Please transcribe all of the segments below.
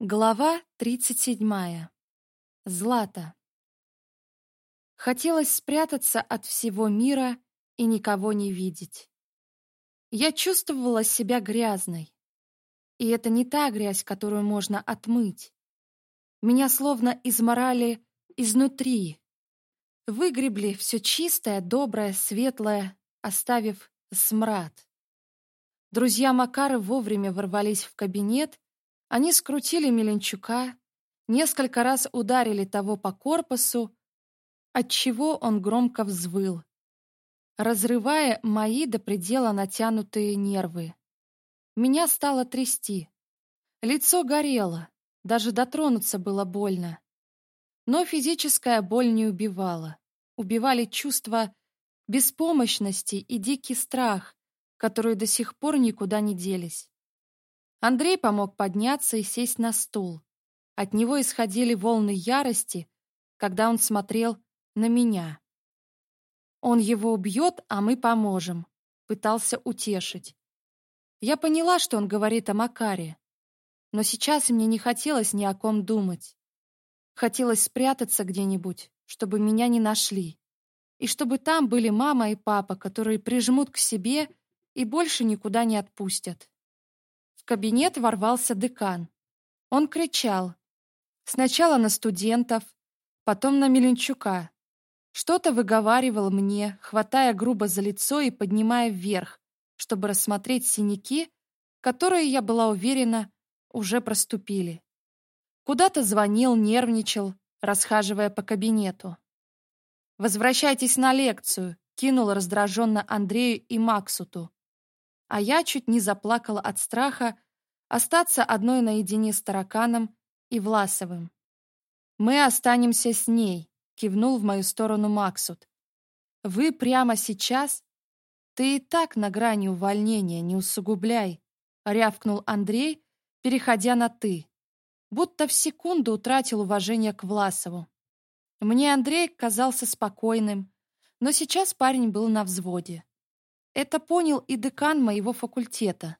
Глава 37. Злата. Хотелось спрятаться от всего мира и никого не видеть. Я чувствовала себя грязной. И это не та грязь, которую можно отмыть. Меня словно изморали изнутри. Выгребли все чистое, доброе, светлое, оставив смрад. Друзья Макары вовремя ворвались в кабинет — они скрутили Меленчука, несколько раз ударили того по корпусу, отчего он громко взвыл, разрывая мои до предела натянутые нервы. Меня стало трясти. Лицо горело, даже дотронуться было больно. Но физическая боль не убивала. Убивали чувства беспомощности и дикий страх, которые до сих пор никуда не делись. Андрей помог подняться и сесть на стул. От него исходили волны ярости, когда он смотрел на меня. «Он его убьет, а мы поможем», — пытался утешить. Я поняла, что он говорит о Макаре, но сейчас мне не хотелось ни о ком думать. Хотелось спрятаться где-нибудь, чтобы меня не нашли, и чтобы там были мама и папа, которые прижмут к себе и больше никуда не отпустят кабинет ворвался декан. Он кричал. Сначала на студентов, потом на Меленчука. Что-то выговаривал мне, хватая грубо за лицо и поднимая вверх, чтобы рассмотреть синяки, которые, я была уверена, уже проступили. Куда-то звонил, нервничал, расхаживая по кабинету. «Возвращайтесь на лекцию», — кинул раздраженно Андрею и Максуту а я чуть не заплакала от страха остаться одной наедине с тараканом и Власовым. «Мы останемся с ней», — кивнул в мою сторону Максут. «Вы прямо сейчас? Ты и так на грани увольнения, не усугубляй», — рявкнул Андрей, переходя на «ты». Будто в секунду утратил уважение к Власову. Мне Андрей казался спокойным, но сейчас парень был на взводе. Это понял и декан моего факультета.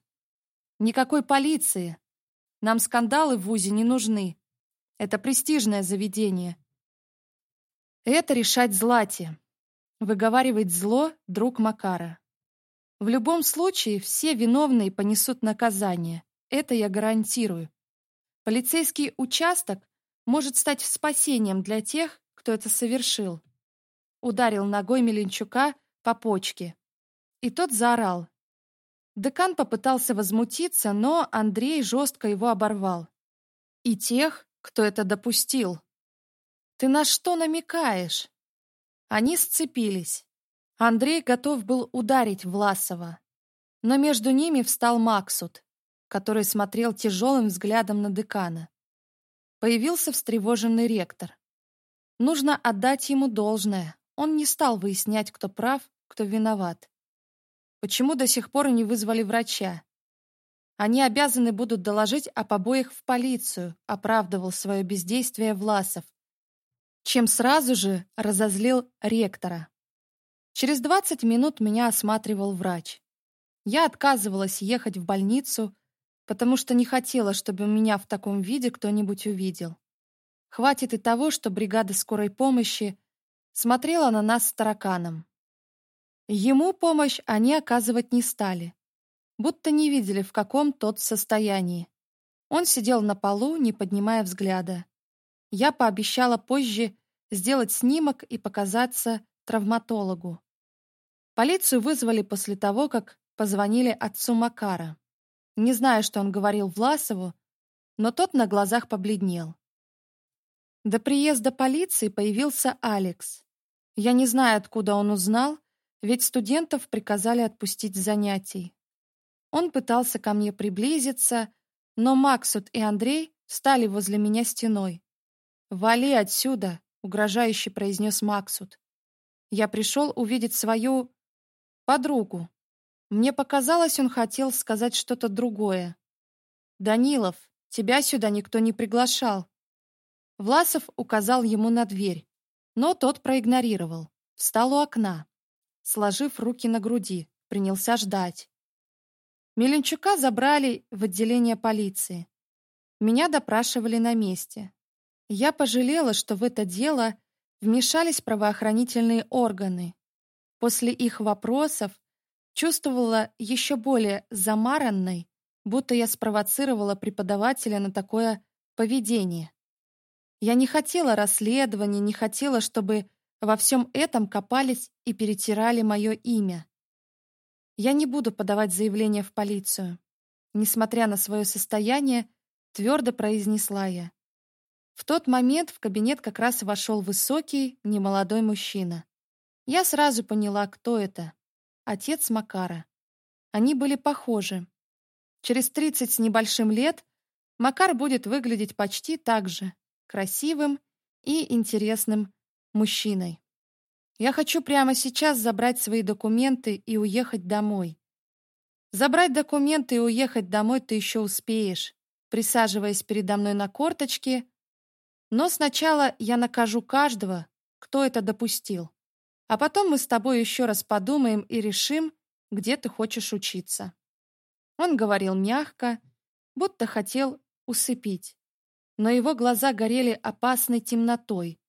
Никакой полиции. Нам скандалы в ВУЗе не нужны. Это престижное заведение. Это решать Злате. Выговаривает зло друг Макара. В любом случае, все виновные понесут наказание. Это я гарантирую. Полицейский участок может стать спасением для тех, кто это совершил. Ударил ногой Меленчука по почке. И тот заорал. Декан попытался возмутиться, но Андрей жестко его оборвал. «И тех, кто это допустил». «Ты на что намекаешь?» Они сцепились. Андрей готов был ударить Власова. Но между ними встал Максут, который смотрел тяжелым взглядом на декана. Появился встревоженный ректор. Нужно отдать ему должное. Он не стал выяснять, кто прав, кто виноват. Почему до сих пор не вызвали врача? Они обязаны будут доложить о побоях в полицию, оправдывал свое бездействие Власов, чем сразу же разозлил ректора. Через 20 минут меня осматривал врач. Я отказывалась ехать в больницу, потому что не хотела, чтобы меня в таком виде кто-нибудь увидел. Хватит и того, что бригада скорой помощи смотрела на нас с тараканом. Ему помощь а они оказывать не стали, будто не видели, в каком тот состоянии. Он сидел на полу, не поднимая взгляда. Я пообещала позже сделать снимок и показаться травматологу. Полицию вызвали после того, как позвонили отцу Макара. Не знаю, что он говорил Власову, но тот на глазах побледнел. До приезда полиции появился Алекс. Я не знаю, откуда он узнал, ведь студентов приказали отпустить с занятий. Он пытался ко мне приблизиться, но Максут и Андрей стали возле меня стеной. «Вали отсюда!» — угрожающе произнес Максут. «Я пришел увидеть свою... подругу». Мне показалось, он хотел сказать что-то другое. «Данилов, тебя сюда никто не приглашал». Власов указал ему на дверь, но тот проигнорировал. Встал у окна сложив руки на груди, принялся ждать. Меленчука забрали в отделение полиции. Меня допрашивали на месте. Я пожалела, что в это дело вмешались правоохранительные органы. После их вопросов чувствовала еще более замаранной, будто я спровоцировала преподавателя на такое поведение. Я не хотела расследования, не хотела, чтобы во всем этом копались и перетирали мое имя. Я не буду подавать заявление в полицию. Несмотря на свое состояние, твердо произнесла я. В тот момент в кабинет как раз вошел высокий, немолодой мужчина. Я сразу поняла, кто это. Отец Макара. Они были похожи. Через 30 с небольшим лет Макар будет выглядеть почти так же, красивым и интересным мужчиной. Я хочу прямо сейчас забрать свои документы и уехать домой. Забрать документы и уехать домой ты еще успеешь, присаживаясь передо мной на корточке. Но сначала я накажу каждого, кто это допустил. А потом мы с тобой еще раз подумаем и решим, где ты хочешь учиться. Он говорил мягко, будто хотел усыпить. Но его глаза горели опасной темнотой,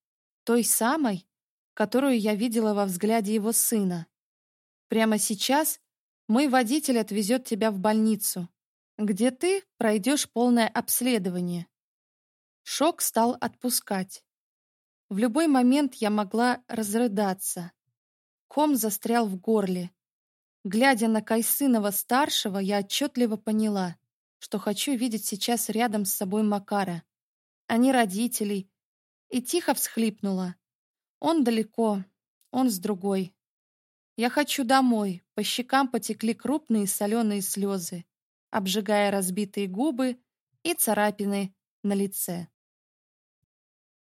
той самой, которую я видела во взгляде его сына. Прямо сейчас мой водитель отвезет тебя в больницу, где ты пройдешь полное обследование. Шок стал отпускать. В любой момент я могла разрыдаться. Ком застрял в горле. Глядя на Кайсынова-старшего, я отчетливо поняла, что хочу видеть сейчас рядом с собой Макара, а не родителей, и тихо всхлипнула. Он далеко, он с другой. Я хочу домой. По щекам потекли крупные соленые слезы, обжигая разбитые губы и царапины на лице.